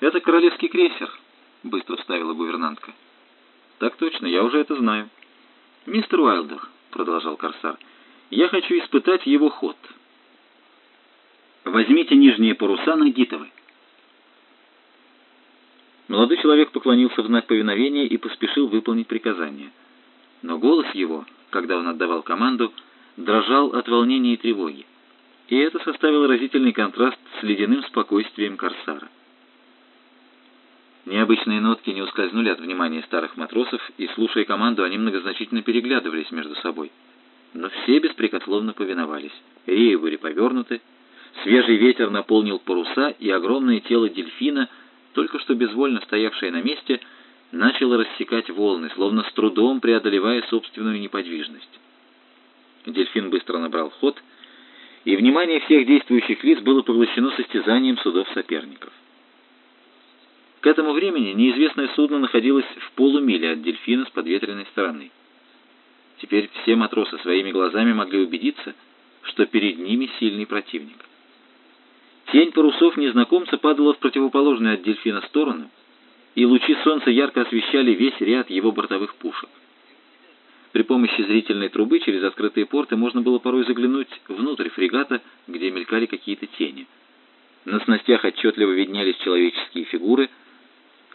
«Это королевский крейсер», — быстро вставила гувернантка. «Так точно, я уже это знаю». «Мистер Уайлдер», — продолжал Корсар, — «я хочу испытать его ход». «Возьмите нижние паруса на Гитовы». Молодой человек поклонился в знак повиновения и поспешил выполнить приказание. Но голос его, когда он отдавал команду, дрожал от волнения и тревоги, и это составило разительный контраст с ледяным спокойствием Корсара. Необычные нотки не ускользнули от внимания старых матросов, и, слушая команду, они многозначительно переглядывались между собой. Но все беспрекословно повиновались. Реи были повернуты, свежий ветер наполнил паруса, и огромное тело дельфина, только что безвольно стоявшее на месте, начало рассекать волны, словно с трудом преодолевая собственную неподвижность. Дельфин быстро набрал ход, и внимание всех действующих лиц было поглощено состязанием судов соперников. К этому времени неизвестное судно находилось в полумиле от дельфина с подветренной стороны. Теперь все матросы своими глазами могли убедиться, что перед ними сильный противник. Тень парусов незнакомца падала в противоположную от дельфина сторону, и лучи солнца ярко освещали весь ряд его бортовых пушек. При помощи зрительной трубы через открытые порты можно было порой заглянуть внутрь фрегата, где мелькали какие-то тени. На снастях отчетливо виднелись человеческие фигуры —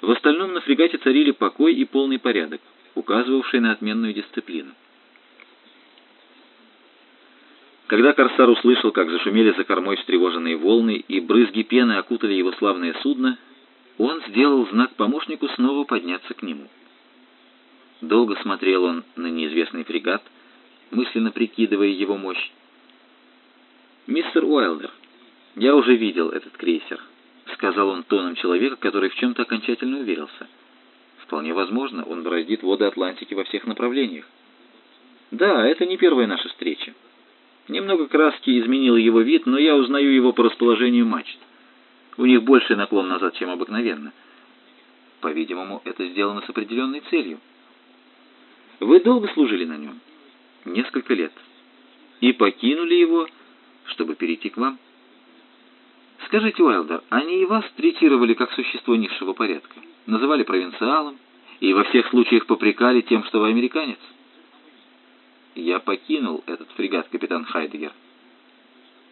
в остальном на фрегате царили покой и полный порядок, указывавший на отменную дисциплину. Когда Корсар услышал, как зашумели за кормой встревоженные волны и брызги пены окутали его славное судно, он сделал знак помощнику снова подняться к нему. Долго смотрел он на неизвестный фрегат, мысленно прикидывая его мощь. «Мистер Уайлдер, я уже видел этот крейсер. — сказал он тоном человека, который в чем-то окончательно уверился. «Вполне возможно, он бороздит воды Атлантики во всех направлениях». «Да, это не первая наша встреча. Немного краски изменил его вид, но я узнаю его по расположению мачт. У них больший наклон назад, чем обыкновенно. По-видимому, это сделано с определенной целью. Вы долго служили на нем? Несколько лет. И покинули его, чтобы перейти к вам?» Скажите, Уайлдер, они и вас третировали как существо низшего порядка? Называли провинциалом и во всех случаях попрекали тем, что вы американец? Я покинул этот фрегат, капитан Хайдегер.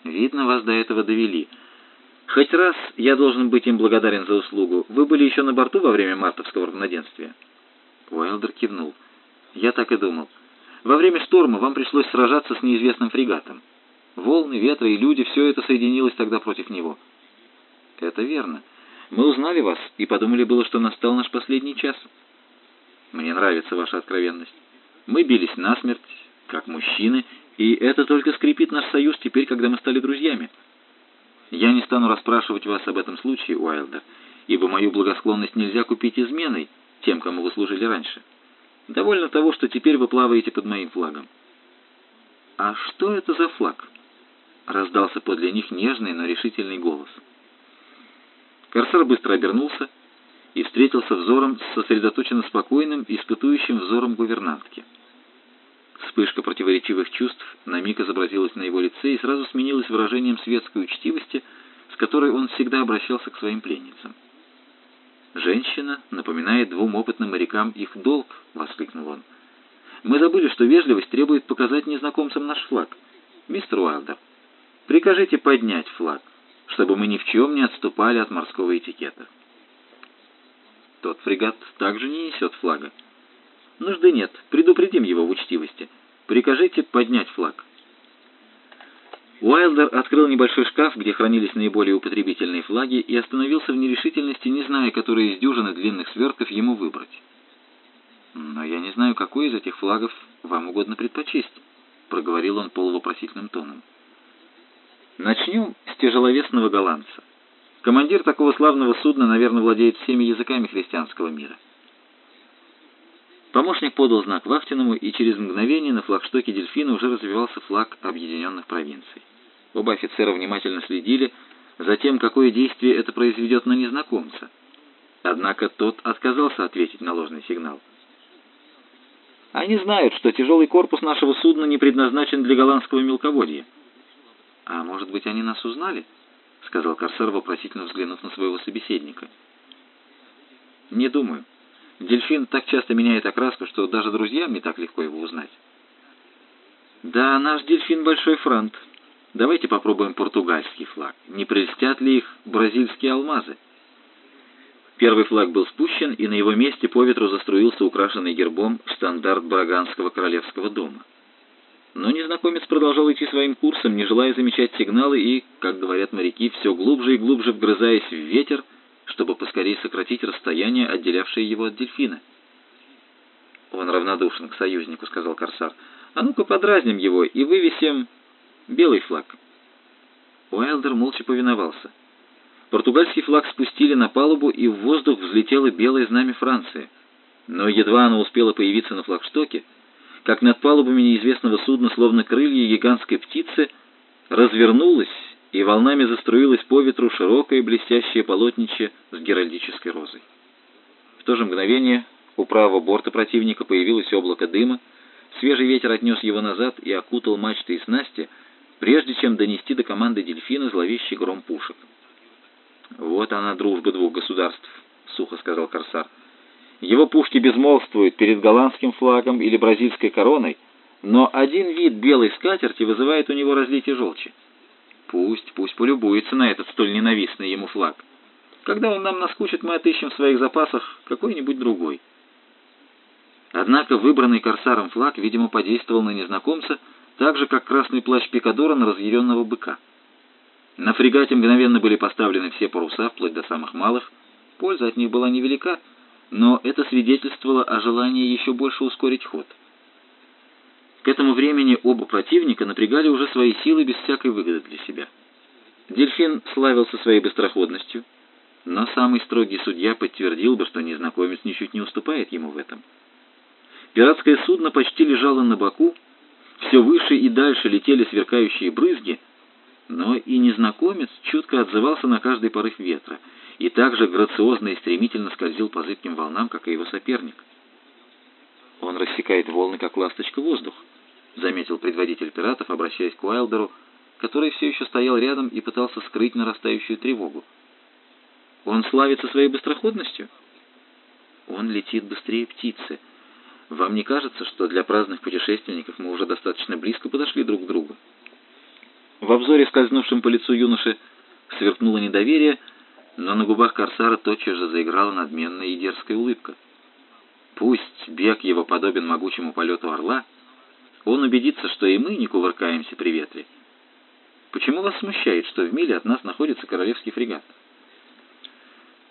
Видно, вас до этого довели. Хоть раз я должен быть им благодарен за услугу. Вы были еще на борту во время мартовского равноденствия? Уайлдер кивнул. Я так и думал. Во время шторма вам пришлось сражаться с неизвестным фрегатом. Волны, ветры и люди — все это соединилось тогда против него. Это верно. Мы узнали вас и подумали было, что настал наш последний час. Мне нравится ваша откровенность. Мы бились насмерть, как мужчины, и это только скрепит наш союз теперь, когда мы стали друзьями. Я не стану расспрашивать вас об этом случае, Уайлдер, ибо мою благосклонность нельзя купить изменой тем, кому вы служили раньше. Довольно того, что теперь вы плаваете под моим флагом. А что это за флаг? Раздался подле них нежный, но решительный голос. Корсар быстро обернулся и встретился взором с сосредоточенно спокойным, испытующим взором гувернантки. Вспышка противоречивых чувств на миг изобразилась на его лице и сразу сменилась выражением светской учтивости, с которой он всегда обращался к своим пленницам. «Женщина напоминает двум опытным морякам их долг», — воскликнул он. «Мы забыли, что вежливость требует показать незнакомцам наш флаг. Мистер Уайлдер, Прикажите поднять флаг, чтобы мы ни в чем не отступали от морского этикета. Тот фрегат также не несет флага. Нужды нет, предупредим его в учтивости. Прикажите поднять флаг. Уайлдер открыл небольшой шкаф, где хранились наиболее употребительные флаги, и остановился в нерешительности, не зная, который из дюжины длинных свертков ему выбрать. «Но я не знаю, какой из этих флагов вам угодно предпочесть», — проговорил он полувопросительным тоном. Начнем с тяжеловесного голландца. Командир такого славного судна, наверное, владеет всеми языками христианского мира. Помощник подал знак вахтенному, и через мгновение на флагштоке дельфина уже развивался флаг объединенных провинций. Оба офицера внимательно следили за тем, какое действие это произведет на незнакомца. Однако тот отказался ответить на ложный сигнал. Они знают, что тяжелый корпус нашего судна не предназначен для голландского мелководья. «А может быть, они нас узнали?» — сказал Корсар, вопросительно взглянув на своего собеседника. Не думаю. Дельфин так часто меняет окраску, что даже друзьям не так легко его узнать. Да, наш дельфин большой франт. Давайте попробуем португальский флаг. Не прельстят ли их бразильские алмазы? Первый флаг был спущен, и на его месте по ветру заструился украшенный гербом стандарт Браганского королевского дома. Но незнакомец продолжал идти своим курсом, не желая замечать сигналы и, как говорят моряки, все глубже и глубже вгрызаясь в ветер, чтобы поскорее сократить расстояние, отделявшее его от дельфина. «Он равнодушен к союзнику», — сказал Корсар. «А ну-ка подразним его и вывесим белый флаг». Уайлдер молча повиновался. Португальский флаг спустили на палубу, и в воздух взлетело белое знамя Франции. Но едва оно успело появиться на флагштоке, как над палубами неизвестного судна, словно крылья гигантской птицы, развернулось и волнами заструилось по ветру широкое блестящее полотнище с геральдической розой. В то же мгновение у правого борта противника появилось облако дыма, свежий ветер отнес его назад и окутал мачты и снасти, прежде чем донести до команды дельфина зловещий гром пушек. «Вот она, дружба двух государств», — сухо сказал Корсар. «Его пушки безмолвствуют перед голландским флагом или бразильской короной, но один вид белой скатерти вызывает у него разлитие желчи. Пусть, пусть полюбуется на этот столь ненавистный ему флаг. Когда он нам наскучит, мы отыщем в своих запасах какой-нибудь другой». Однако выбранный Корсаром флаг, видимо, подействовал на незнакомца так же, как красный плащ Пикадора на разъяренного быка. На фрегате мгновенно были поставлены все паруса, вплоть до самых малых. Польза от них была невелика, но это свидетельствовало о желании еще больше ускорить ход. К этому времени оба противника напрягали уже свои силы без всякой выгоды для себя. Дельфин славился своей быстроходностью, но самый строгий судья подтвердил бы, что незнакомец ничуть не уступает ему в этом. Пиратское судно почти лежало на боку, все выше и дальше летели сверкающие брызги — но и незнакомец чутко отзывался на каждый порыв ветра и так же грациозно и стремительно скользил по зыбким волнам, как и его соперник. «Он рассекает волны, как ласточка воздух», — заметил предводитель пиратов, обращаясь к Уайлдеру, который все еще стоял рядом и пытался скрыть нарастающую тревогу. «Он славится своей быстроходностью?» «Он летит быстрее птицы. Вам не кажется, что для праздных путешественников мы уже достаточно близко подошли друг к другу?» В обзоре, скользнувшем по лицу юноши, сверкнуло недоверие, но на губах Корсара тотчас же заиграла надменная и дерзкая улыбка. Пусть бег его подобен могучему полету орла, он убедится, что и мы не кувыркаемся при ветре. Почему вас смущает, что в миле от нас находится королевский фрегат?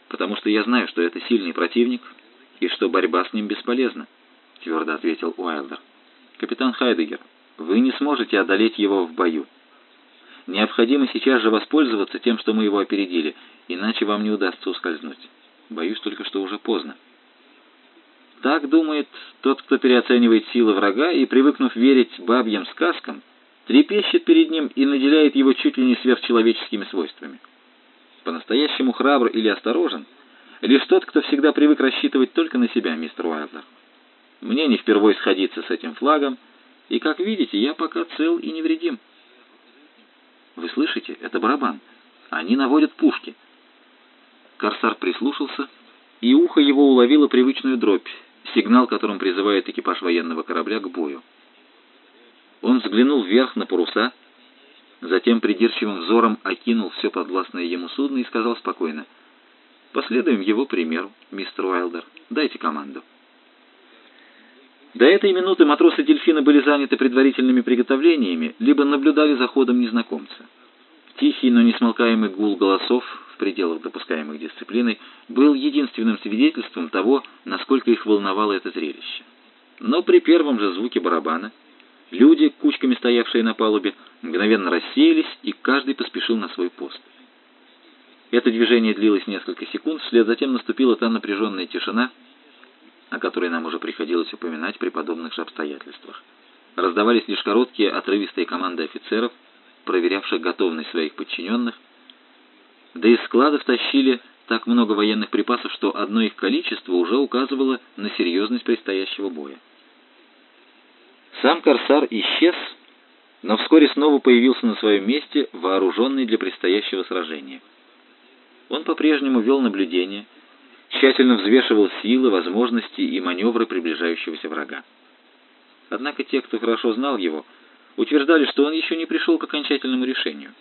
Потому что я знаю, что это сильный противник, и что борьба с ним бесполезна, твердо ответил Уайлдер. Капитан Хайдегер, вы не сможете одолеть его в бою. Необходимо сейчас же воспользоваться тем, что мы его опередили, иначе вам не удастся ускользнуть. Боюсь только, что уже поздно. Так думает тот, кто переоценивает силы врага и, привыкнув верить бабьим сказкам, трепещет перед ним и наделяет его чуть ли не сверхчеловеческими свойствами. По-настоящему храбр или осторожен лишь тот, кто всегда привык рассчитывать только на себя, мистер Уайлдер. Мне не впервой сходиться с этим флагом, и, как видите, я пока цел и невредим. Вы слышите? Это барабан. Они наводят пушки. Корсар прислушался, и ухо его уловило привычную дробь, сигнал, которым призывает экипаж военного корабля к бою. Он взглянул вверх на паруса, затем придирчивым взором окинул все подвластное ему судно и сказал спокойно, «Последуем его примеру, мистер Уайлдер. Дайте команду». До этой минуты матросы «Дельфина» были заняты предварительными приготовлениями, либо наблюдали за ходом незнакомца. Тихий, но несмолкаемый гул голосов в пределах допускаемых дисциплиной был единственным свидетельством того, насколько их волновало это зрелище. Но при первом же звуке барабана люди, кучками стоявшие на палубе, мгновенно рассеялись, и каждый поспешил на свой пост. Это движение длилось несколько секунд, вслед затем наступила та напряженная тишина, о которой нам уже приходилось упоминать при подобных же обстоятельствах. Раздавались лишь короткие отрывистые команды офицеров, проверявших готовность своих подчиненных, да из складов тащили так много военных припасов, что одно их количество уже указывало на серьезность предстоящего боя. Сам Корсар исчез, но вскоре снова появился на своем месте, вооруженный для предстоящего сражения. Он по-прежнему вел наблюдение, тщательно взвешивал силы, возможности и маневры приближающегося врага. Однако те, кто хорошо знал его, утверждали, что он еще не пришел к окончательному решению.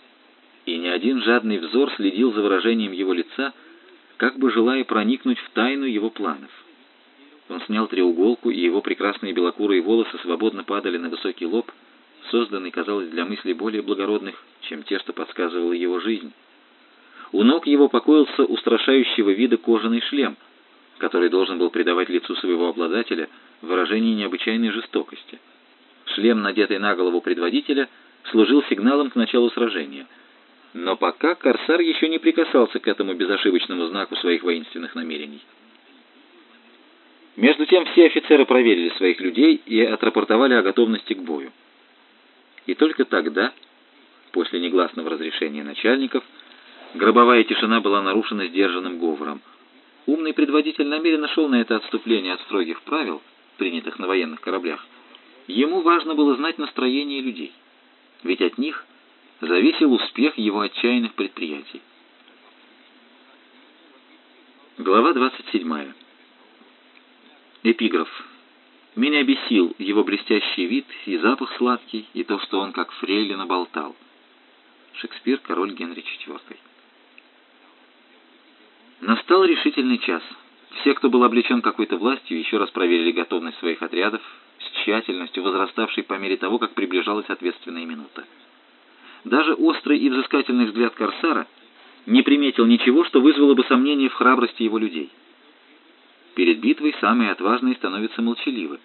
И ни один жадный взор следил за выражением его лица, как бы желая проникнуть в тайну его планов. Он снял треуголку, и его прекрасные белокурые волосы свободно падали на высокий лоб, созданный, казалось, для мыслей более благородных, чем те, что подсказывала его жизнь. У ног его покоился устрашающего вида кожаный шлем, который должен был придавать лицу своего обладателя выражение необычайной жестокости. Шлем, надетый на голову предводителя, служил сигналом к началу сражения. Но пока Корсар еще не прикасался к этому безошибочному знаку своих воинственных намерений. Между тем все офицеры проверили своих людей и отрапортовали о готовности к бою. И только тогда, после негласного разрешения начальников, гробовая тишина была нарушена сдержанным говором. Умный предводитель намеренно шел на это отступление от строгих правил, принятых на военных кораблях. Ему важно было знать настроение людей, ведь от них зависел успех его отчаянных предприятий. Глава 27. Эпиграф. Меня бесил его блестящий вид и запах сладкий, и то, что он как фрейлина болтал. Шекспир, король Генри IV. Настал решительный час. Все, кто был облечен какой-то властью, еще раз проверили готовность своих отрядов с тщательностью, возраставшей по мере того, как приближалась ответственная минута. Даже острый и взыскательный взгляд Корсара не приметил ничего, что вызвало бы сомнение в храбрости его людей. Перед битвой самые отважные становятся молчаливы.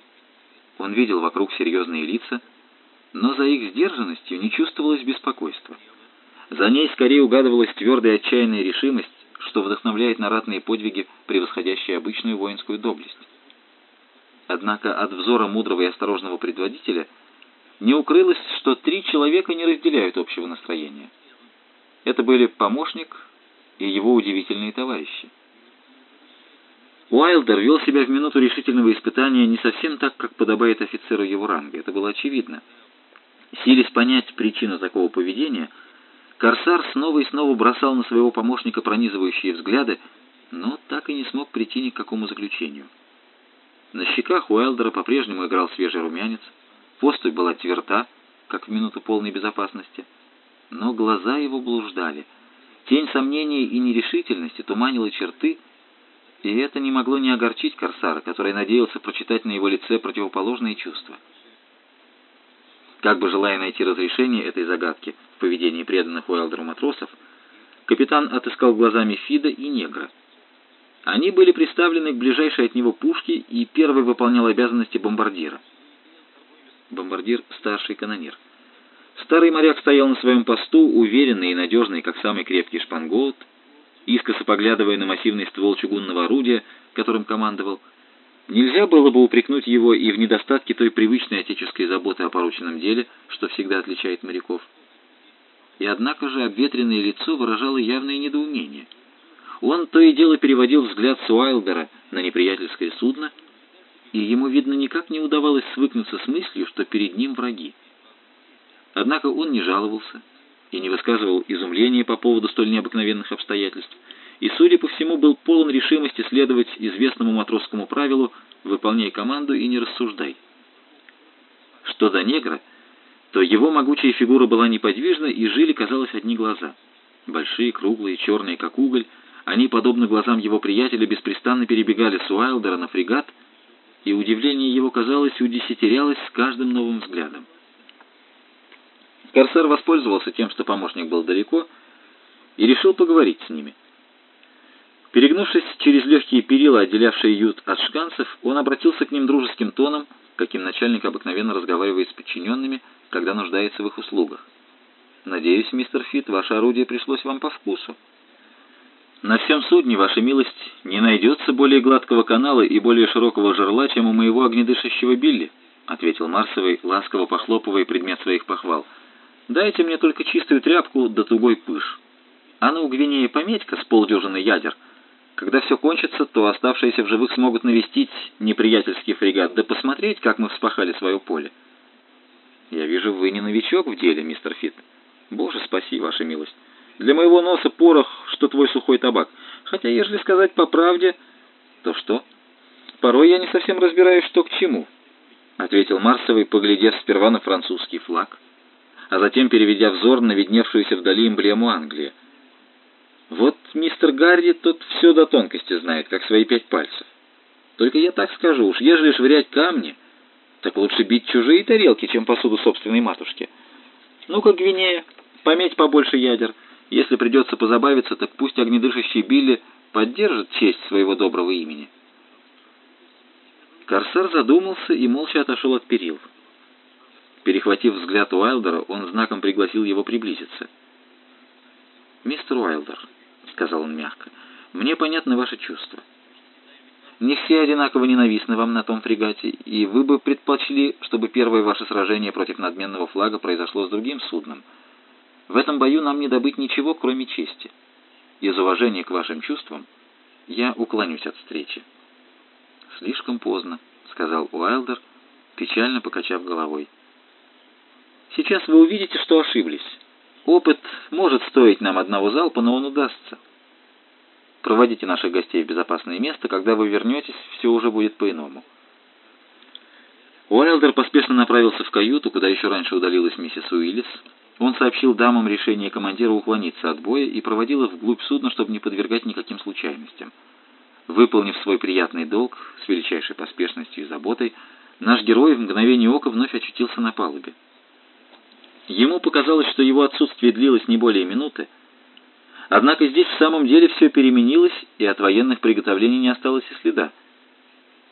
Он видел вокруг серьезные лица, но за их сдержанностью не чувствовалось беспокойства. За ней скорее угадывалась твердая отчаянная решимость, что вдохновляет на ратные подвиги, превосходящие обычную воинскую доблесть. Однако от взора мудрого и осторожного предводителя не укрылось, что три человека не разделяют общего настроения. Это были помощник и его удивительные товарищи. Уайлдер вел себя в минуту решительного испытания не совсем так, как подобает офицеру его ранга. Это было очевидно. Силясь понять причину такого поведения, Корсар снова и снова бросал на своего помощника пронизывающие взгляды, но так и не смог прийти ни к какому заключению. На щеках Уайлдера по-прежнему играл свежий румянец, поступь была тверда, как в минуту полной безопасности, но глаза его блуждали. Тень сомнения и нерешительности туманила черты, и это не могло не огорчить Корсара, который надеялся прочитать на его лице противоположные чувства. Как бы желая найти разрешение этой загадки в поведении преданных Уэлдеру матросов, капитан отыскал глазами Фида и Негра. Они были приставлены к ближайшей от него пушке, и первый выполнял обязанности бомбардира. Бомбардир — старший канонир. Старый моряк стоял на своем посту, уверенный и надежный, как самый крепкий шпангоут, искоса поглядывая на массивный ствол чугунного орудия, которым командовал. Нельзя было бы упрекнуть его и в недостатке той привычной отеческой заботы о порученном деле, что всегда отличает моряков. И однако же обветренное лицо выражало явное недоумение. Он то и дело переводил взгляд с на неприятельское судно, и ему, видно, никак не удавалось свыкнуться с мыслью, что перед ним враги. Однако он не жаловался, и не высказывал изумления по поводу столь необыкновенных обстоятельств, и, судя по всему, был полон решимости следовать известному матросскому правилу «выполняй команду и не рассуждай». Что до негра, то его могучая фигура была неподвижна, и жили, казалось, одни глаза. Большие, круглые, черные, как уголь, они, подобно глазам его приятеля, беспрестанно перебегали с Уайлдера на фрегат, и удивление его, казалось, удесятерялось с каждым новым взглядом. Корсар воспользовался тем, что помощник был далеко, и решил поговорить с ними. Перегнувшись через легкие перила, отделявшие ют от шканцев, он обратился к ним дружеским тоном, каким начальник обыкновенно разговаривает с подчиненными, когда нуждается в их услугах. «Надеюсь, мистер Фит, ваше орудие пришлось вам по вкусу. На всем судне, ваша милость, не найдется более гладкого канала и более широкого жерла, чем у моего огнедышащего Билли», ответил Марсовый, ласково похлопывая предмет своих похвал — Дайте мне только чистую тряпку да тугой пыш. А на Гвинее пометька с полдюжины ядер. Когда все кончится, то оставшиеся в живых смогут навестить неприятельский фрегат, да посмотреть, как мы вспахали свое поле. Я вижу, вы не новичок в деле, мистер Фит. Боже, спаси, ваша милость. Для моего носа порох, что твой сухой табак. Хотя, ежели сказать по правде, То что? Порой я не совсем разбираюсь, что к чему, ответил Марсовый, поглядев сперва на французский флаг, а затем переведя взор на видневшуюся вдали эмблему Англии. Вот мистер Гарри тут все до тонкости знает, как свои пять пальцев. Только я так скажу уж, ежели швырять камни, так лучше бить чужие тарелки, чем посуду собственной матушки. Ну-ка, Гвинея, пометь побольше ядер. Если придется позабавиться, так пусть огнедышащий Билли поддержит честь своего доброго имени. Корсар задумался и молча отошел от перил. Перехватив взгляд Уайлдера, он знаком пригласил его приблизиться. «Мистер Уайлдер», — сказал он мягко, — «мне понятны ваши чувства. Не все одинаково ненавистны вам на том фрегате, и вы бы предпочли, чтобы первое ваше сражение против надменного флага произошло с другим судном. В этом бою нам не добыть ничего, кроме чести. Из уважения к вашим чувствам я уклонюсь от встречи». «Слишком поздно», — сказал Уайлдер, печально покачав головой. «Сейчас вы увидите, что ошиблись». Опыт может стоить нам одного залпа, но он удастся. Проводите наших гостей в безопасное место, когда вы вернетесь, все уже будет по-иному. Уайлдер поспешно направился в каюту, куда еще раньше удалилась миссис Уиллис. Он сообщил дамам решение командира уклониться от боя и проводил их вглубь судна, чтобы не подвергать никаким случайностям. Выполнив свой приятный долг с величайшей поспешностью и заботой, наш герой в мгновение ока вновь очутился на палубе. Ему показалось, что его отсутствие длилось не более минуты, однако здесь в самом деле все переменилось, и от военных приготовлений не осталось и следа.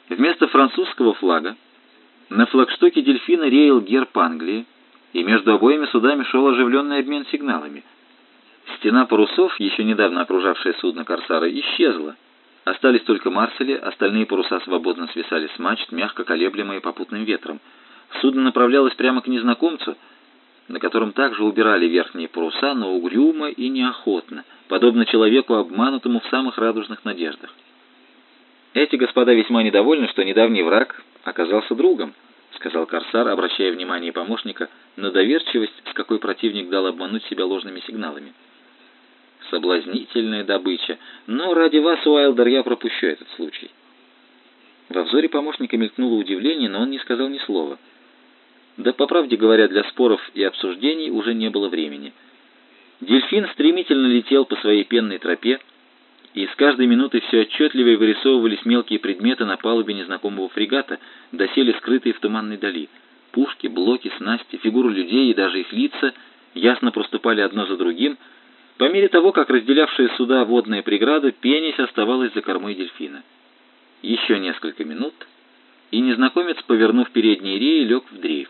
Вместо французского флага на флагштоке «Дельфина» реял герб Англии, и между обоими судами шел оживленный обмен сигналами. Стена парусов, еще недавно окружавшая судно «Корсара», исчезла. Остались только марсели, остальные паруса свободно свисали с мачт, мягко колеблемые попутным ветром. Судно направлялось прямо к незнакомцу — на котором также убирали верхние паруса, но угрюмо и неохотно, подобно человеку, обманутому в самых радужных надеждах. «Эти господа весьма недовольны, что недавний враг оказался другом», — сказал Корсар, обращая внимание помощника на доверчивость, с какой противник дал обмануть себя ложными сигналами. «Соблазнительная добыча, но ради вас, Уайлдер, я пропущу этот случай». Во взоре помощника мелькнуло удивление, но он не сказал ни слова — да, по правде говоря, для споров и обсуждений уже не было времени. Дельфин стремительно летел по своей пенной тропе, и с каждой минутой все отчетливее вырисовывались мелкие предметы на палубе незнакомого фрегата, доселе скрытые в туманной дали. Пушки, блоки, снасти, фигуры людей и даже их лица ясно проступали одно за другим, по мере того, как разделявшая суда водная преграда, пенясь оставалась за кормой дельфина. Еще несколько минут, и незнакомец, повернув передние реи, лег в дрейф.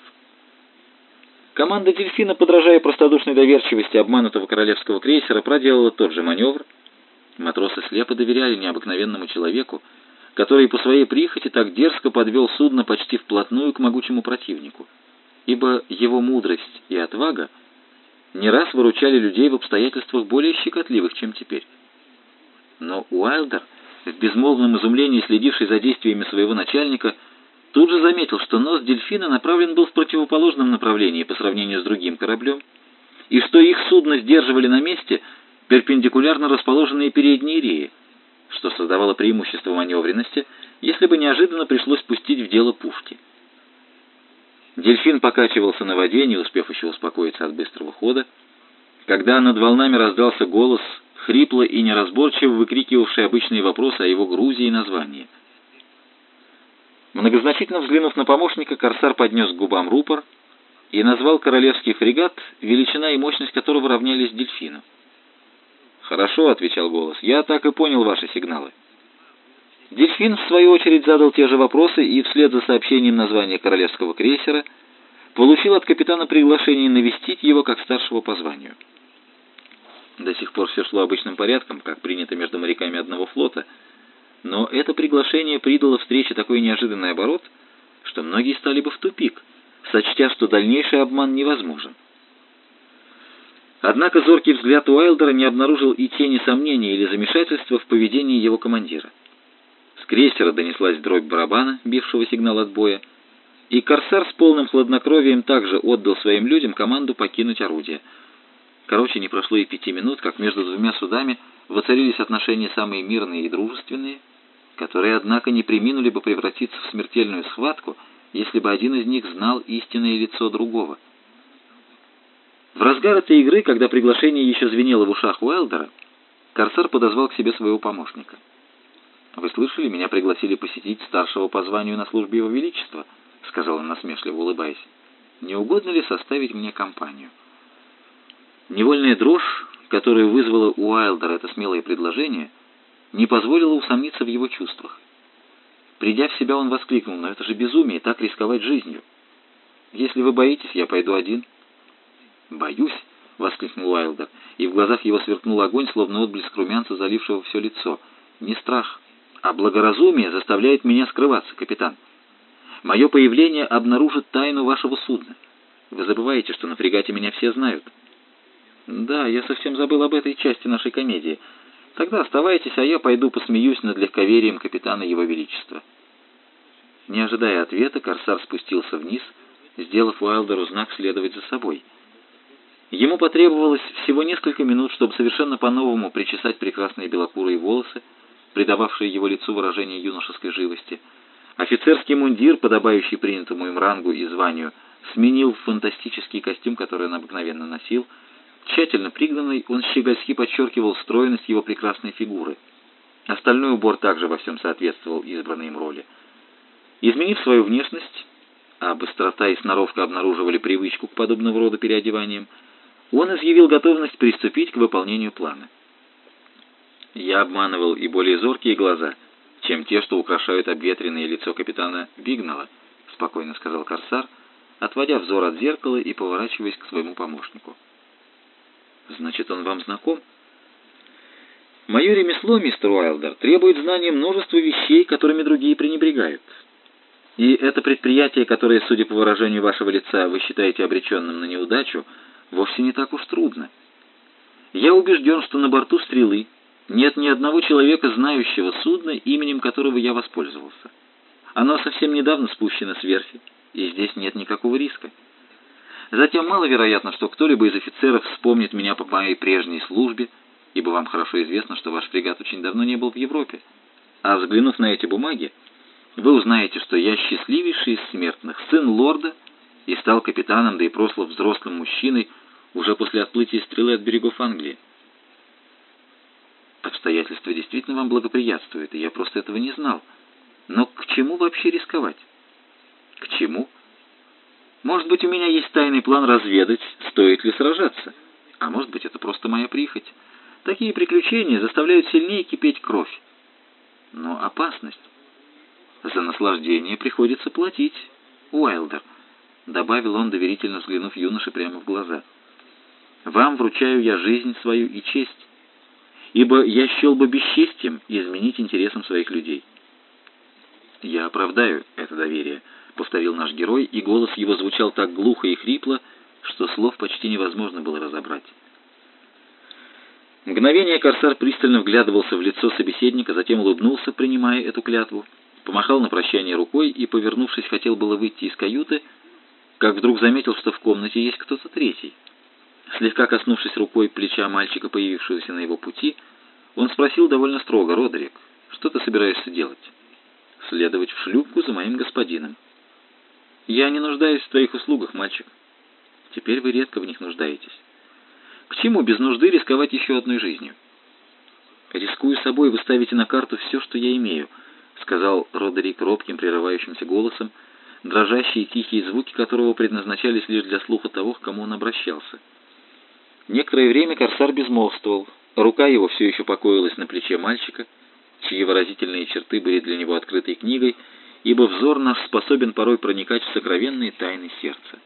Команда «Дельфина», подражая простодушной доверчивости обманутого королевского крейсера, проделала тот же маневр. Матросы слепо доверяли необыкновенному человеку, который по своей прихоти так дерзко подвел судно почти вплотную к могучему противнику, ибо его мудрость и отвага не раз выручали людей в обстоятельствах более щекотливых, чем теперь. Но Уайлдер, в безмолвном изумлении следивший за действиями своего начальника, Тут же заметил, что нос дельфина направлен был в противоположном направлении по сравнению с другим кораблем, и что их судно сдерживали на месте перпендикулярно расположенные передние реи, что создавало преимущество маневренности, если бы неожиданно пришлось пустить в дело пушки. Дельфин покачивался на воде, не успев еще успокоиться от быстрого хода, когда над волнами раздался голос, хрипло и неразборчиво выкрикивавший обычные вопросы о его грузе и названии — Многозначительно взглянув на помощника, корсар поднес к губам рупор и назвал королевский фрегат, величина и мощность которого равнялись дельфину. «Хорошо», — отвечал голос, — «я так и понял ваши сигналы». Дельфин, в свою очередь, задал те же вопросы и вслед за сообщением названия королевского крейсера получил от капитана приглашение навестить его как старшего по званию. До сих пор все шло обычным порядком, как принято между моряками одного флота — но это приглашение придало встрече такой неожиданный оборот, что многие стали бы в тупик, сочтя, что дальнейший обман невозможен. Однако зоркий взгляд Уайлдера не обнаружил и тени сомнений или замешательства в поведении его командира. С крейсера донеслась дробь барабана, бившего сигнал отбоя, и корсар с полным хладнокровием также отдал своим людям команду покинуть орудие. Короче, не прошло и пяти минут, как между двумя судами воцарились отношения самые мирные и дружественные, которые, однако, не приминули бы превратиться в смертельную схватку, если бы один из них знал истинное лицо другого. В разгар этой игры, когда приглашение еще звенело в ушах Уэлдера, Корсар подозвал к себе своего помощника. «Вы слышали, меня пригласили посетить старшего по званию на службе Его Величества», — сказал он насмешливо, улыбаясь. «Не угодно ли составить мне компанию?» Невольная дрожь, которую вызвало у Уайлдера это смелое предложение, не позволила усомниться в его чувствах. Придя в себя, он воскликнул, «Но это же безумие, так рисковать жизнью!» «Если вы боитесь, я пойду один». «Боюсь!» — воскликнул Уайлдер, и в глазах его сверкнул огонь, словно отблеск румянца, залившего все лицо. «Не страх, а благоразумие заставляет меня скрываться, капитан. Мое появление обнаружит тайну вашего судна. Вы забываете, что на фрегате меня все знают». «Да, я совсем забыл об этой части нашей комедии. Тогда оставайтесь, а я пойду посмеюсь над легковерием капитана Его Величества». Не ожидая ответа, корсар спустился вниз, сделав Уайлдеру знак следовать за собой. Ему потребовалось всего несколько минут, чтобы совершенно по-новому причесать прекрасные белокурые волосы, придававшие его лицу выражение юношеской живости. Офицерский мундир, подобающий принятому им рангу и званию, сменил фантастический костюм, который он обыкновенно носил — Тщательно пригнанный, он щегольски подчеркивал стройность его прекрасной фигуры. Остальной убор также во всем соответствовал избранной им роли. Изменив свою внешность, а быстрота и сноровка обнаруживали привычку к подобного рода переодеваниям, он изъявил готовность приступить к выполнению плана. Я обманывал и более зоркие глаза, чем те, что украшают обветренное лицо капитана Бигнала, спокойно сказал Корсар, отводя взор от зеркала и поворачиваясь к своему помощнику. Значит, он вам знаком? Мое ремесло, мистер Уайлдер, требует знания множества вещей, которыми другие пренебрегают. И это предприятие, которое, судя по выражению вашего лица, вы считаете обреченным на неудачу, вовсе не так уж трудно. Я убежден, что на борту «Стрелы» нет ни одного человека, знающего судно, именем которого я воспользовался. Оно совсем недавно спущено с верфи, и здесь нет никакого риска. Затем маловероятно, что кто-либо из офицеров вспомнит меня по моей прежней службе, ибо вам хорошо известно, что ваш фрегат очень давно не был в Европе. А взглянув на эти бумаги, вы узнаете, что я счастливейший из смертных, сын лорда, и стал капитаном, да и прослав взрослым мужчиной уже после отплытия стрелы от берегов Англии. Обстоятельства действительно вам благоприятствуют, и я просто этого не знал. Но к чему вообще рисковать? К чему? Может быть, у меня есть тайный план разведать, стоит ли сражаться. А может быть, это просто моя прихоть. Такие приключения заставляют сильнее кипеть кровь. Но опасность. За наслаждение приходится платить, Уайлдер, добавил он, доверительно взглянув юноше прямо в глаза. Вам вручаю я жизнь свою и честь, ибо я счел бы бесчестием изменить интересам своих людей. Я оправдаю это доверие, — повторил наш герой, и голос его звучал так глухо и хрипло, что слов почти невозможно было разобрать. Мгновение корсар пристально вглядывался в лицо собеседника, затем улыбнулся, принимая эту клятву, помахал на прощание рукой и, повернувшись, хотел было выйти из каюты, как вдруг заметил, что в комнате есть кто-то третий. Слегка коснувшись рукой плеча мальчика, появившегося на его пути, он спросил довольно строго, «Родерик, что ты собираешься делать?» «Следовать в шлюпку за моим господином». Я не нуждаюсь в твоих услугах, мальчик. Теперь вы редко в них нуждаетесь. К чему без нужды рисковать еще одной жизнью? Рискуя собой, вы ставите на карту все, что я имею, сказал Родерик робким, прерывающимся голосом, дрожащие тихие звуки которого предназначались лишь для слуха того, к кому он обращался. Некоторое время корсар безмолвствовал. Рука его все еще покоилась на плече мальчика, чьи выразительные черты были для него открытой книгой, ибо взор наш способен порой проникать в сокровенные тайны сердца.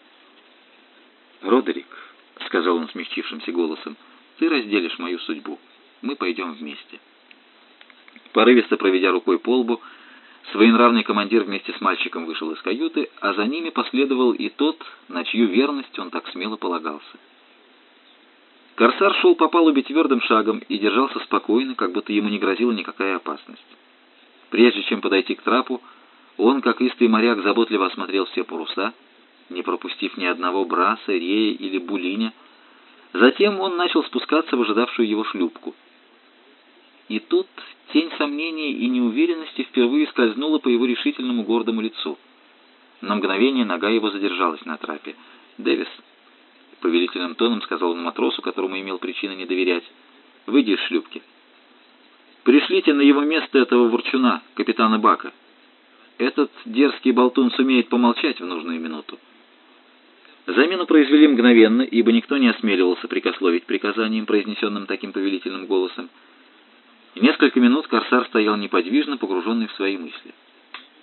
«Родерик», — сказал он смягчившимся голосом, — «ты разделишь мою судьбу. Мы пойдем вместе». Порывисто проведя рукой по лбу, своенравный командир вместе с мальчиком вышел из каюты, а за ними последовал и тот, на чью верность он так смело полагался. Корсар шел по палубе твердым шагом и держался спокойно, как будто ему не грозила никакая опасность. Прежде чем подойти к трапу, он, как истый моряк, заботливо осмотрел все паруса, не пропустив ни одного браса, рея или булиня. Затем он начал спускаться в ожидавшую его шлюпку. И тут тень сомнения и неуверенности впервые скользнула по его решительному гордому лицу. На мгновение нога его задержалась на трапе. «Дэвис», — повелительным тоном сказал он матросу, которому имел причины не доверять, — «выйди из шлюпки. Пришлите на его место этого ворчуна, капитана Бака. Этот дерзкий болтун сумеет помолчать в нужную минуту». Замену произвели мгновенно, ибо никто не осмеливался прикословить приказанием, произнесенным таким повелительным голосом. И несколько минут корсар стоял неподвижно, погруженный в свои мысли.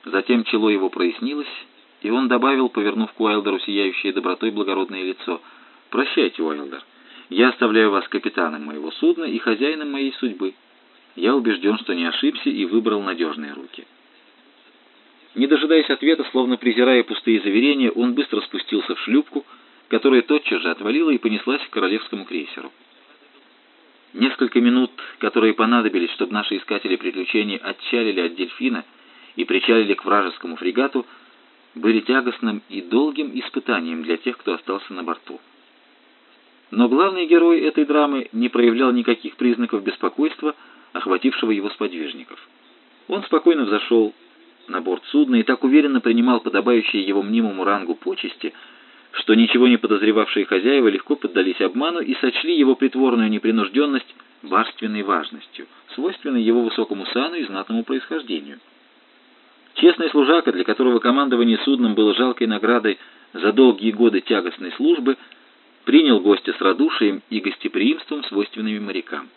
Затем чело его прояснилось, и он добавил, повернув к Уайлдеру сияющее добротой благородное лицо, «Прощайте, Уайлдер, я оставляю вас капитаном моего судна и хозяином моей судьбы. Я убежден, что не ошибся и выбрал надежные руки». Не дожидаясь ответа, словно презирая пустые заверения, он быстро спустился в шлюпку, которая тотчас же отвалила и понеслась к королевскому крейсеру. Несколько минут, которые понадобились, чтобы наши искатели приключений отчалили от дельфина и причалили к вражескому фрегату, были тягостным и долгим испытанием для тех, кто остался на борту. Но главный герой этой драмы не проявлял никаких признаков беспокойства, охватившего его сподвижников. Он спокойно взошел на борт судна и так уверенно принимал подобающие его мнимому рангу почести, что ничего не подозревавшие хозяева легко поддались обману и сочли его притворную непринужденность барственной важностью, свойственной его высокому сану и знатному происхождению. Честный служака, для которого командование судном было жалкой наградой за долгие годы тягостной службы, принял гостя с радушием и гостеприимством, свойственными морякам.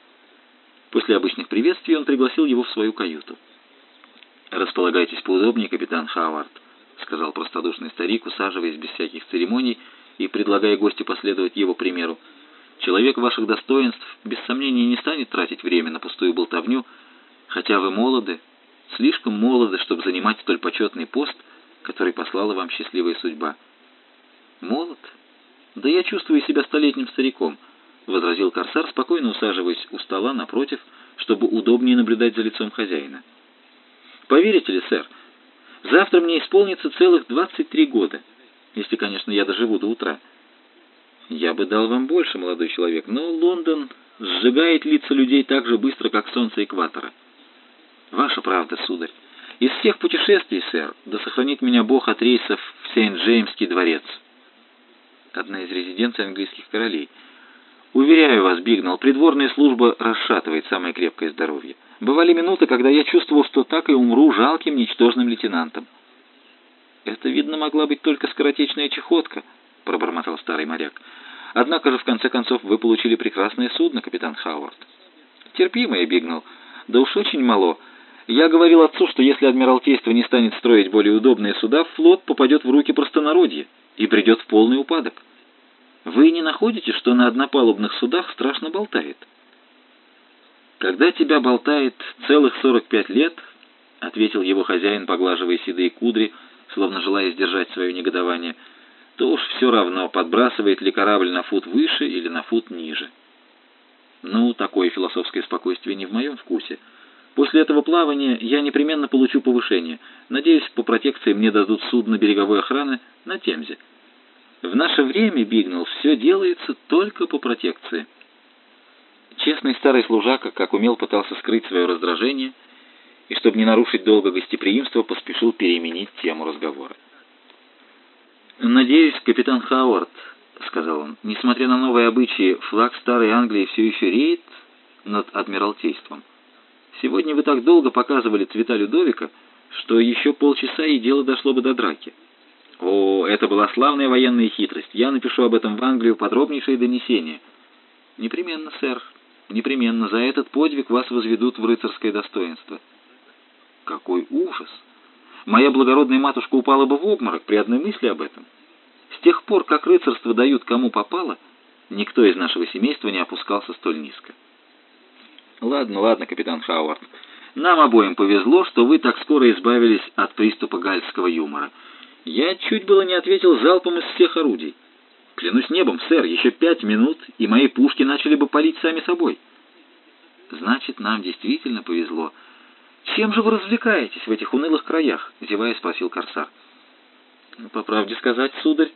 После обычных приветствий он пригласил его в свою каюту. «Располагайтесь поудобнее, капитан Хауард», — сказал простодушный старик, усаживаясь без всяких церемоний и предлагая гостю последовать его примеру. «Человек ваших достоинств без сомнения не станет тратить время на пустую болтовню, хотя вы молоды, слишком молоды, чтобы занимать столь почетный пост, который послала вам счастливая судьба». «Молод? Да я чувствую себя столетним стариком», — возразил корсар, спокойно усаживаясь у стола напротив, чтобы удобнее наблюдать за лицом хозяина. Поверите ли, сэр, завтра мне исполнится целых 23 года, если, конечно, я доживу до утра. Я бы дал вам больше, молодой человек, но Лондон сжигает лица людей так же быстро, как солнце экватора. Ваша правда, сударь. Из всех путешествий, сэр, да сохранит меня Бог от рейсов в Сент-Джеймский дворец. Одна из резиденций английских королей. Уверяю вас, Бигнал, придворная служба расшатывает самое крепкое здоровье. Бывали минуты, когда я чувствовал, что так и умру жалким, ничтожным лейтенантом. «Это, видно, могла быть только скоротечная чехотка», — пробормотал старый моряк. «Однако же, в конце концов, вы получили прекрасное судно, капитан Хауард». «Терпимо я бегнул. Да уж очень мало. Я говорил отцу, что если Адмиралтейство не станет строить более удобные суда, флот попадет в руки простонародья и придет в полный упадок. Вы не находите, что на однопалубных судах страшно болтает?» «Когда тебя болтает целых сорок пять лет», — ответил его хозяин, поглаживая седые кудри, словно желая сдержать свое негодование, то уж все равно, подбрасывает ли корабль на фут выше или на фут ниже. Ну, такое философское спокойствие не в моем вкусе. После этого плавания я непременно получу повышение. Надеюсь, по протекции мне дадут судно береговой охраны на Темзе. В наше время, Бигнелл, все делается только по протекции. Честный старый служака, как умел, пытался скрыть свое раздражение и, чтобы не нарушить долго гостеприимства, поспешил переменить тему разговора. «Надеюсь, капитан Хауард», — сказал он, — «несмотря на новые обычаи, флаг старой Англии все еще реет над Адмиралтейством. Сегодня вы так долго показывали цвета Людовика, что еще полчаса и дело дошло бы до драки. О, это была славная военная хитрость. Я напишу об этом в Англию подробнейшее донесение. Непременно, сэр, Непременно за этот подвиг вас возведут в рыцарское достоинство. Какой ужас! Моя благородная матушка упала бы в обморок при одной мысли об этом. С тех пор, как рыцарство дают кому попало, никто из нашего семейства не опускался столь низко. Ладно, ладно, капитан Хауард. Нам обоим повезло, что вы так скоро избавились от приступа гальского юмора. Я чуть было не ответил залпом из всех орудий. Клянусь небом, сэр, еще пять минут, и мои пушки начали бы палить сами собой. Значит, нам действительно повезло. Чем же вы развлекаетесь в этих унылых краях? Зевая спросил корсар. По правде сказать, сударь,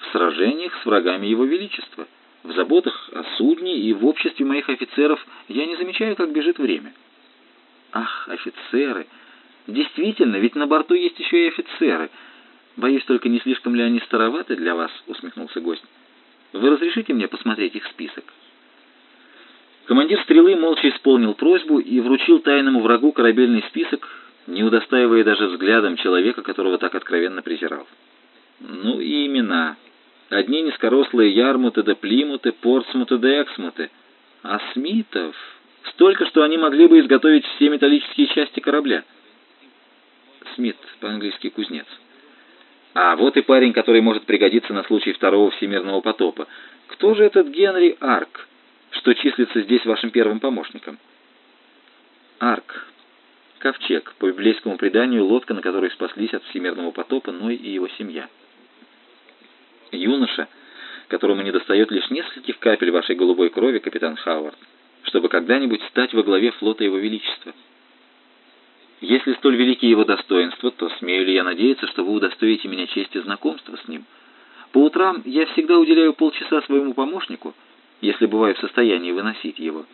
в сражениях с врагами его величества. В заботах о судне и в обществе моих офицеров я не замечаю, как бежит время. Ах, офицеры! Действительно, ведь на борту есть еще и офицеры. Боюсь, только не слишком ли они староваты для вас, усмехнулся гость. Вы разрешите мне посмотреть их список? Командир стрелы молча исполнил просьбу и вручил тайному врагу корабельный список, не удостаивая даже взглядом человека, которого так откровенно презирал. Ну и имена. Одни низкорослые Ярмуты да Плимуты, Портсмуты да Эксмуты. А Смитов... Столько, что они могли бы изготовить все металлические части корабля. Смит, по-английски кузнец. А вот и парень, который может пригодиться на случай второго всемирного потопа. Кто же этот Генри Арк, что числится здесь вашим первым помощником? Арк. Ковчег, по библейскому преданию, лодка, на которой спаслись от всемирного потопа Ной и его семья. Юноша, которому недостает лишь нескольких капель вашей голубой крови, капитан Хауард, чтобы когда-нибудь стать во главе флота Его Величества. Если столь велики его достоинства, то смею ли я надеяться, что вы удостоите меня чести знакомства с ним? По утрам я всегда уделяю полчаса своему помощнику, если бываю в состоянии выносить его.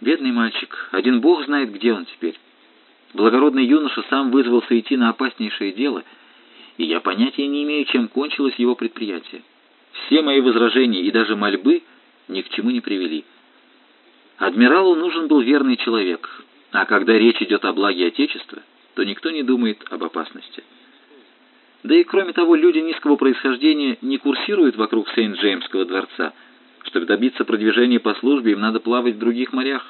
Бедный мальчик, один бог знает, где он теперь. Благородный юноша сам вызвался идти на опаснейшее дело — и я понятия не имею, чем кончилось его предприятие. Все мои возражения и даже мольбы ни к чему не привели. Адмиралу нужен был верный человек, а когда речь идет о благе Отечества, то никто не думает об опасности. Да и кроме того, люди низкого происхождения не курсируют вокруг Сент-Джеймского дворца. Чтобы добиться продвижения по службе, им надо плавать в других морях.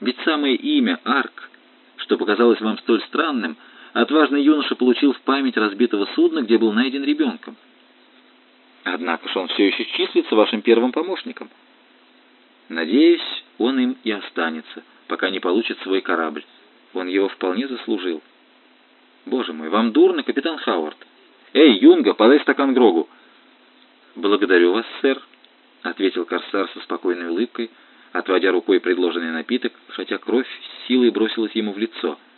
Ведь самое имя Арк, что показалось вам столь странным – отважный юноша получил в память разбитого судна, где был найден ребенком. Однако же он все еще числится вашим первым помощником. Надеюсь, он им и останется, пока не получит свой корабль. Он его вполне заслужил. Боже мой, вам дурно, капитан Хауард? Эй, Юнга, подай стакан Грогу. Благодарю вас, сэр, ответил корсар со спокойной улыбкой, отводя рукой предложенный напиток, хотя кровь силой бросилась ему в лицо —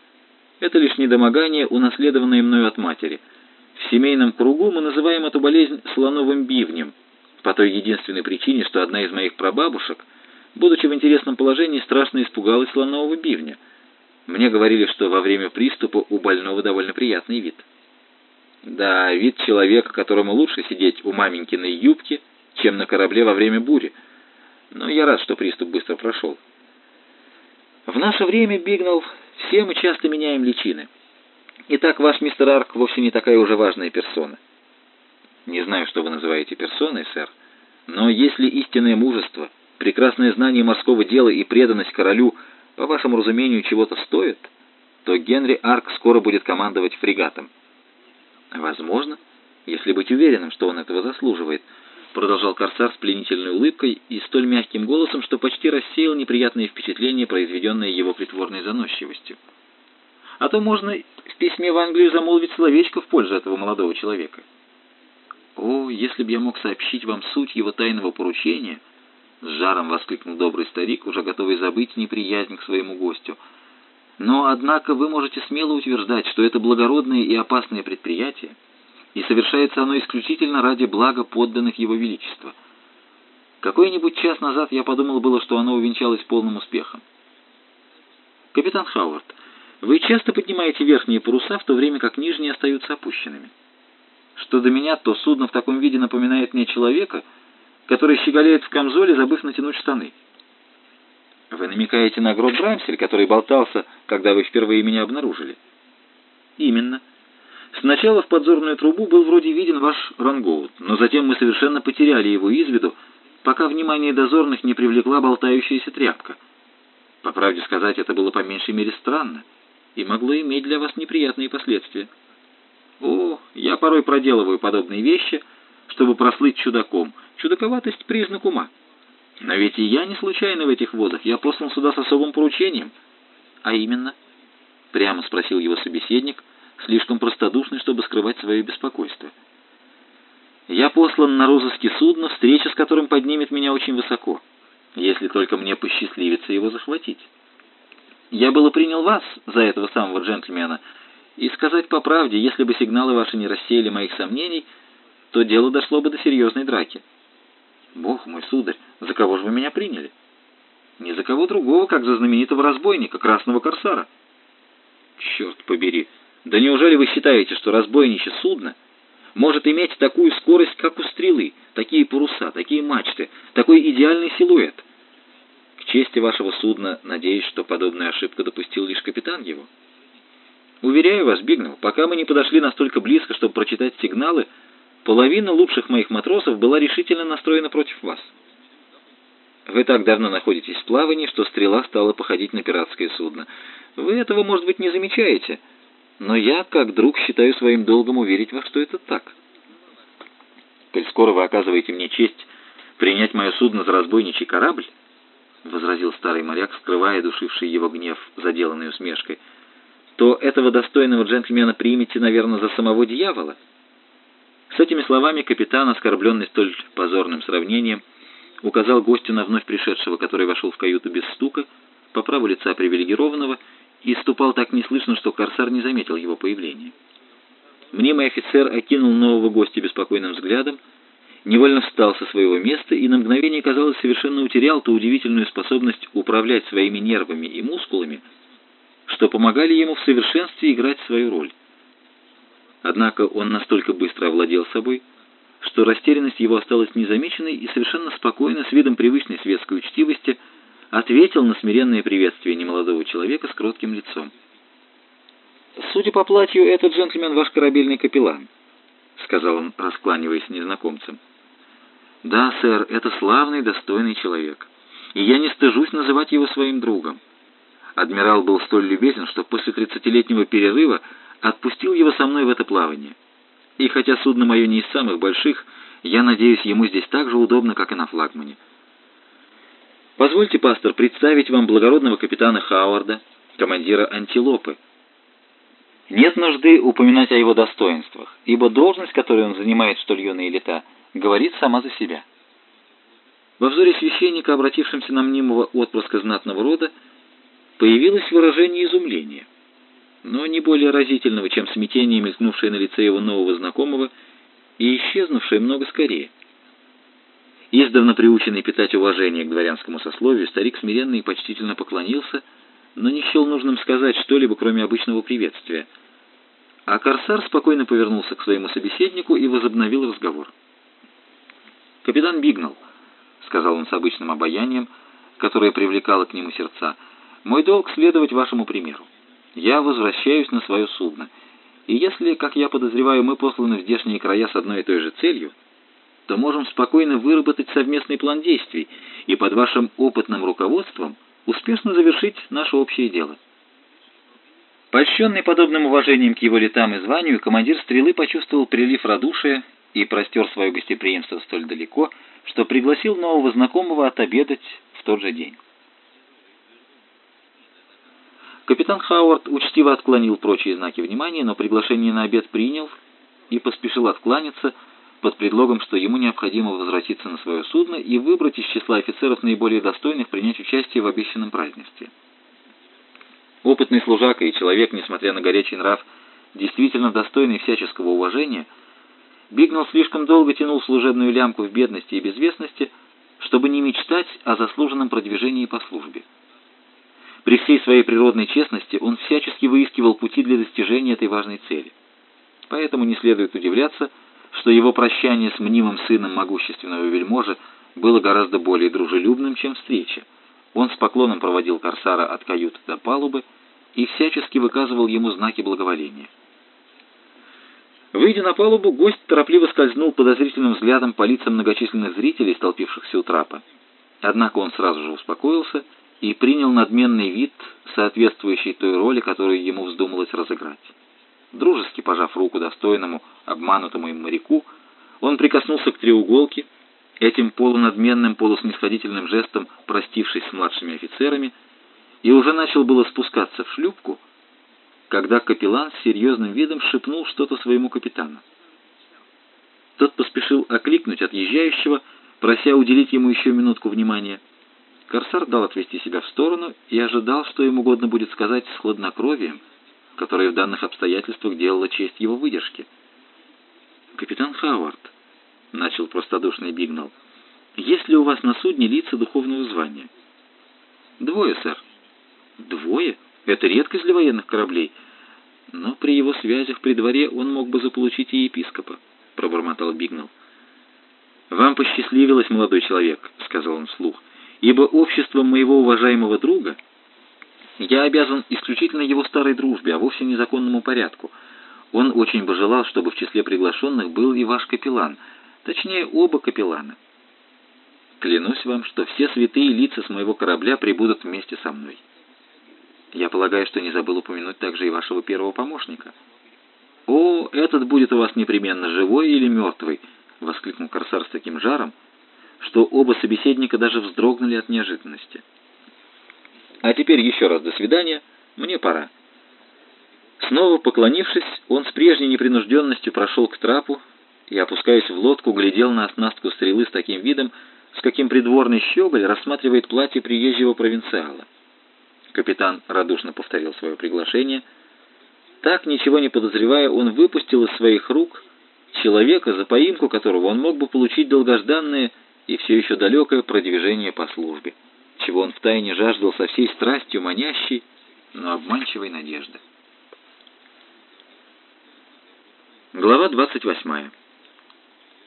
это лишь недомогание, унаследованное мною от матери. В семейном кругу мы называем эту болезнь слоновым бивнем, по той единственной причине, что одна из моих прабабушек, будучи в интересном положении, страшно испугалась слонового бивня. Мне говорили, что во время приступа у больного довольно приятный вид. Да, вид человека, которому лучше сидеть у маменькиной юбки, чем на корабле во время бури. Но я рад, что приступ быстро прошел. В наше время, Бигнал, все мы часто меняем личины. Итак, ваш мистер Арк вовсе не такая уже важная персона. Не знаю, что вы называете персоной, сэр, но если истинное мужество, прекрасное знание морского дела и преданность королю, по вашему разумению, чего-то стоят, то Генри Арк скоро будет командовать фрегатом. Возможно, если быть уверенным, что он этого заслуживает, продолжал Корсар с пленительной улыбкой и столь мягким голосом, что почти рассеял неприятные впечатления, произведенные его притворной заносчивостью. А то можно в письме в Англию замолвить словечко в пользу этого молодого человека. «О, если бы я мог сообщить вам суть его тайного поручения!» С жаром воскликнул добрый старик, уже готовый забыть неприязнь к своему гостю. «Но, однако, вы можете смело утверждать, что это благородное и опасное предприятие и совершается оно исключительно ради блага подданных Его Величества. Какой-нибудь час назад я подумал было, что оно увенчалось полным успехом. Капитан Хауард, вы часто поднимаете верхние паруса, в то время как нижние остаются опущенными. Что до меня, то судно в таком виде напоминает мне человека, который щеголяет в камзоле, забыв натянуть штаны. Вы намекаете на гроб Брамсель, который болтался, когда вы впервые меня обнаружили? Именно. Сначала в подзорную трубу был вроде виден ваш рангоут, но затем мы совершенно потеряли его из виду, пока внимание дозорных не привлекла болтающаяся тряпка. По правде сказать, это было по меньшей мере странно и могло иметь для вас неприятные последствия. О, я порой проделываю подобные вещи, чтобы прослыть чудаком. Чудаковатость — признак ума. Но ведь и я не случайно в этих водах. Я послан сюда с особым поручением. А именно? Прямо спросил его собеседник — слишком простодушный, чтобы скрывать свое беспокойство. Я послан на розыске судна, встреча с которым поднимет меня очень высоко, если только мне посчастливится его захватить. Я было принял вас за этого самого джентльмена, и сказать по правде, если бы сигналы ваши не рассеяли моих сомнений, то дело дошло бы до серьезной драки. Бог мой, сударь, за кого же вы меня приняли? Ни за кого другого, как за знаменитого разбойника, Красного Корсара. Черт побери! Да неужели вы считаете, что разбойничье судно может иметь такую скорость, как у стрелы, такие паруса, такие мачты, такой идеальный силуэт? К чести вашего судна, надеюсь, что подобную ошибку допустил лишь капитан его. Уверяю вас, Бигнал, пока мы не подошли настолько близко, чтобы прочитать сигналы, половина лучших моих матросов была решительно настроена против вас. Вы так давно находитесь в плавании, что стрела стала походить на пиратское судно. Вы этого, может быть, не замечаете, но я, как друг, считаю своим долгом уверить вас, что это так. Коль скоро вы оказываете мне честь принять мое судно за разбойничий корабль, — возразил старый моряк, скрывая душивший его гнев, заделанной усмешкой, — то этого достойного джентльмена примете, наверное, за самого дьявола. С этими словами капитан, оскорбленный столь позорным сравнением, — указал гостю на вновь пришедшего, который вошел в каюту без стука, по праву лица привилегированного, и ступал так неслышно, что корсар не заметил его появления. Мнимый офицер окинул нового гостя беспокойным взглядом, невольно встал со своего места и на мгновение, казалось, совершенно утерял ту удивительную способность управлять своими нервами и мускулами, что помогали ему в совершенстве играть свою роль. Однако он настолько быстро овладел собой, что растерянность его осталась незамеченной и совершенно спокойно, с видом привычной светской учтивости, ответил на смиренное приветствие немолодого человека с кротким лицом. «Судя по платью, этот джентльмен ваш корабельный капеллан», — сказал он, раскланиваясь с незнакомцем. «Да, сэр, это славный, достойный человек, и я не стыжусь называть его своим другом. Адмирал был столь любезен, что после тридцатилетнего перерыва отпустил его со мной в это плавание. И хотя судно мое не из самых больших, я надеюсь, ему здесь так же удобно, как и на флагмане. Позвольте, пастор, представить вам благородного капитана Хауарда, командира «Антилопы». Нет нужды упоминать о его достоинствах, ибо должность, которую он занимает в столь юные лета, говорит сама за себя. Во взоре священника, обратившемся на мнимого отпрыска знатного рода, появилось выражение изумления но не более разительного, чем смятение, мелькнувшее на лице его нового знакомого и исчезнувшее много скорее. Издавна приученный питать уважение к дворянскому сословию, старик смиренно и почтительно поклонился, но не счел нужным сказать что-либо, кроме обычного приветствия. А корсар спокойно повернулся к своему собеседнику и возобновил разговор. «Капитан Бигнал», — сказал он с обычным обаянием, которое привлекало к нему сердца, — «мой долг следовать вашему примеру я возвращаюсь на свое судно. И если, как я подозреваю, мы посланы в здешние края с одной и той же целью, то можем спокойно выработать совместный план действий и под вашим опытным руководством успешно завершить наше общее дело. Польщенный подобным уважением к его летам и званию, командир стрелы почувствовал прилив радушия и простер свое гостеприимство столь далеко, что пригласил нового знакомого отобедать в тот же день. Капитан Хауард учтиво отклонил прочие знаки внимания, но приглашение на обед принял и поспешил откланяться под предлогом, что ему необходимо возвратиться на свое судно и выбрать из числа офицеров наиболее достойных принять участие в обещанном празднестве. Опытный служака и человек, несмотря на горячий нрав, действительно достойный всяческого уважения, Бигнал слишком долго тянул служебную лямку в бедности и безвестности, чтобы не мечтать о заслуженном продвижении по службе. При всей своей природной честности он всячески выискивал пути для достижения этой важной цели. Поэтому не следует удивляться, что его прощание с мнимым сыном могущественного вельможи было гораздо более дружелюбным, чем встреча. Он с поклоном проводил корсара от каюты до палубы и всячески выказывал ему знаки благоволения. Выйдя на палубу, гость торопливо скользнул подозрительным взглядом по лицам многочисленных зрителей, столпившихся у трапа. Однако он сразу же успокоился и принял надменный вид, соответствующий той роли, которую ему вздумалось разыграть. Дружески пожав руку достойному, обманутому им моряку, он прикоснулся к треуголке, этим полунадменным, полуснисходительным жестом простившись с младшими офицерами, и уже начал было спускаться в шлюпку, когда капеллан с серьезным видом шепнул что-то своему капитану. Тот поспешил окликнуть отъезжающего, прося уделить ему еще минутку внимания. Корсар дал отвести себя в сторону и ожидал, что ему угодно будет сказать с хладнокровием, которое в данных обстоятельствах делало честь его выдержке. «Капитан Хауард», — начал простодушный Бигнал, — «есть ли у вас на судне лица духовного звания?» «Двое, сэр». «Двое? Это редкость для военных кораблей». «Но при его связях при дворе он мог бы заполучить и епископа», — пробормотал Бигнал. «Вам посчастливилось, молодой человек», — сказал он вслух, «ибо обществом моего уважаемого друга я обязан исключительно его старой дружбе, а вовсе незаконному порядку. Он очень бы желал, чтобы в числе приглашенных был и ваш капеллан, точнее, оба капеллана. Клянусь вам, что все святые лица с моего корабля прибудут вместе со мной. Я полагаю, что не забыл упомянуть также и вашего первого помощника. О, этот будет у вас непременно живой или мертвый, — воскликнул Корсар с таким жаром, что оба собеседника даже вздрогнули от неожиданности. «А теперь еще раз до свидания, мне пора». Снова поклонившись, он с прежней непринужденностью прошел к трапу и, опускаясь в лодку, глядел на оснастку стрелы с таким видом, с каким придворный щеголь рассматривает платье приезжего провинциала. Капитан радушно повторил свое приглашение. Так, ничего не подозревая, он выпустил из своих рук человека, за поимку которого он мог бы получить долгожданное и все еще далекое продвижение по службе, чего он втайне жаждал со всей страстью манящей, но обманчивой надежды. Глава 28.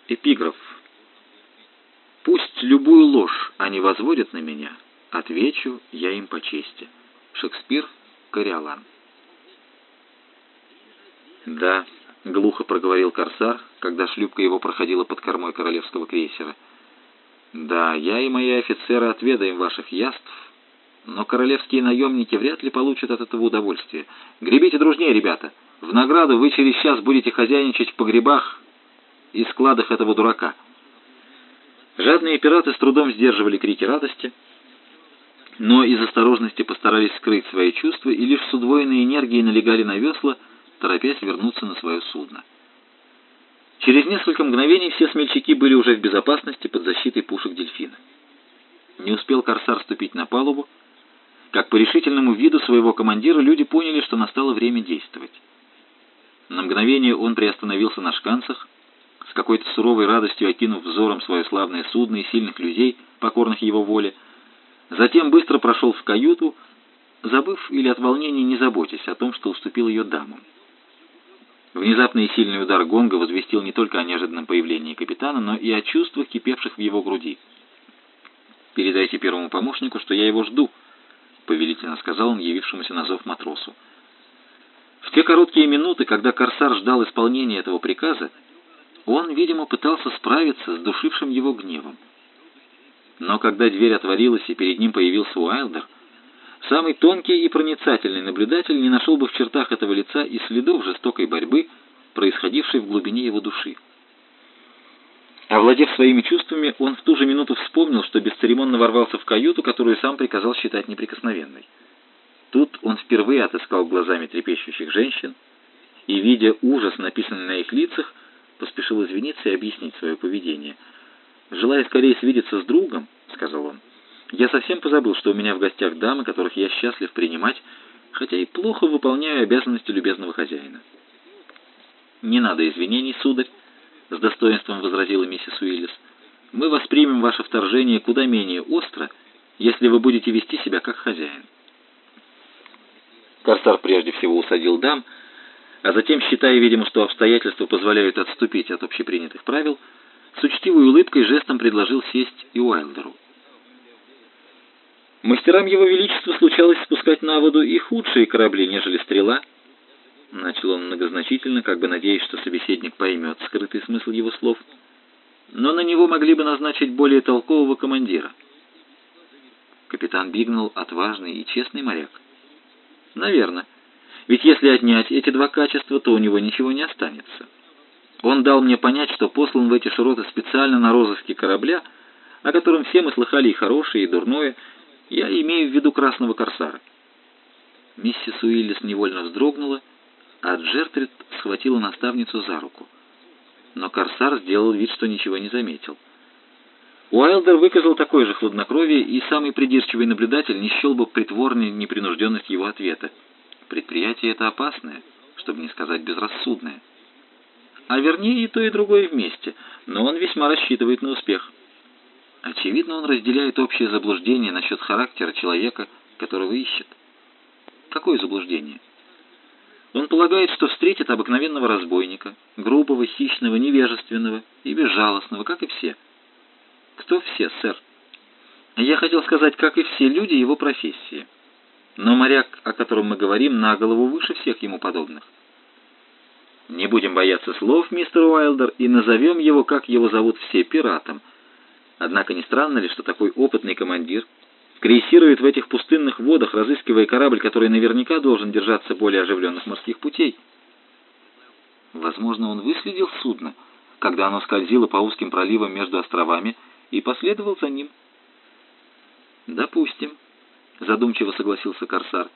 Эпиграф. «Пусть любую ложь они возводят на меня, отвечу я им по чести». Шекспир, Кориолан. «Да», — глухо проговорил корсар, когда шлюпка его проходила под кормой королевского крейсера. «Да, я и мои офицеры отведаем ваших яств, но королевские наемники вряд ли получат от этого удовольствие. Гребите дружнее, ребята. В награду вы через час будете хозяйничать в погребах и складах этого дурака». Жадные пираты с трудом сдерживали крики радости, но из осторожности постарались скрыть свои чувства и лишь с удвоенной энергией налегали на весла, торопясь вернуться на свое судно. Через несколько мгновений все смельчаки были уже в безопасности под защитой пушек дельфина. Не успел корсар ступить на палубу, как по решительному виду своего командира люди поняли, что настало время действовать. На мгновение он приостановился на шканцах, с какой-то суровой радостью окинув взором свое славное судно и сильных людей, покорных его воле, Затем быстро прошел в каюту, забыв или от волнения не заботясь о том, что уступил ее дамам. Внезапный и сильный удар гонга возвестил не только о неожиданном появлении капитана, но и о чувствах, кипевших в его груди. «Передайте первому помощнику, что я его жду», — повелительно сказал он явившемуся на зов матросу. В те короткие минуты, когда Корсар ждал исполнения этого приказа, он, видимо, пытался справиться с душившим его гневом. Но когда дверь отворилась и перед ним появился Уайлдер, самый тонкий и проницательный наблюдатель не нашел бы в чертах этого лица и следов жестокой борьбы, происходившей в глубине его души. Овладев своими чувствами, он в ту же минуту вспомнил, что бесцеремонно ворвался в каюту, которую сам приказал считать неприкосновенной. Тут он впервые отыскал глазами трепещущих женщин и, видя ужас, написанный на их лицах, поспешил извиниться и объяснить свое поведение — «Желая скорее свидеться с другом», — сказал он, — «я совсем позабыл, что у меня в гостях дамы, которых я счастлив принимать, хотя и плохо выполняю обязанности любезного хозяина». «Не надо извинений, сударь», — с достоинством возразила миссис Уиллис. «Мы воспримем ваше вторжение куда менее остро, если вы будете вести себя как хозяин». Корсар прежде всего усадил дам, а затем, считая, видимо, что обстоятельства позволяют отступить от общепринятых правил, — с учтивой улыбкой жестом предложил сесть и Уайлдеру. Мастерам его величества случалось спускать на воду и худшие корабли, нежели стрела. Начал он многозначительно, как бы надеясь, что собеседник поймет скрытый смысл его слов. Но на него могли бы назначить более толкового командира. Капитан Бигнул отважный и честный моряк. Наверное. Ведь если отнять эти два качества, то у него ничего не останется. Он дал мне понять, что послан в эти широты специально на розыске корабля, о котором все мы слыхали и хорошее, и дурное. Я имею в виду красного корсара. Миссис Уиллис невольно вздрогнула, а Джертрид схватила наставницу за руку. Но корсар сделал вид, что ничего не заметил. Уайлдер выказал такое же хладнокровие, и самый придирчивый наблюдатель не счел бы притворной непринужденность его ответа. Предприятие это опасное, чтобы не сказать безрассудное а вернее и то, и другое вместе, но он весьма рассчитывает на успех. Очевидно, он разделяет общее заблуждение насчет характера человека, которого ищет. Какое заблуждение? Он полагает, что встретит обыкновенного разбойника, грубого, хищного, невежественного и безжалостного, как и все. Кто все, сэр? Я хотел сказать, как и все люди его профессии. Но моряк, о котором мы говорим, на голову выше всех ему подобных. Не будем бояться слов, мистер Уайлдер, и назовем его, как его зовут все, пиратом. Однако не странно ли, что такой опытный командир крейсирует в этих пустынных водах, разыскивая корабль, который наверняка должен держаться более оживленных морских путей? Возможно, он выследил судно, когда оно скользило по узким проливам между островами, и последовал за ним. «Допустим», — задумчиво согласился Корсар.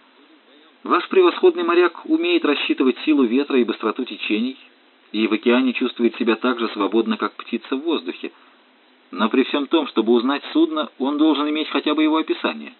«Ваш превосходный моряк умеет рассчитывать силу ветра и быстроту течений, и в океане чувствует себя так же свободно, как птица в воздухе. Но при всем том, чтобы узнать судно, он должен иметь хотя бы его описание.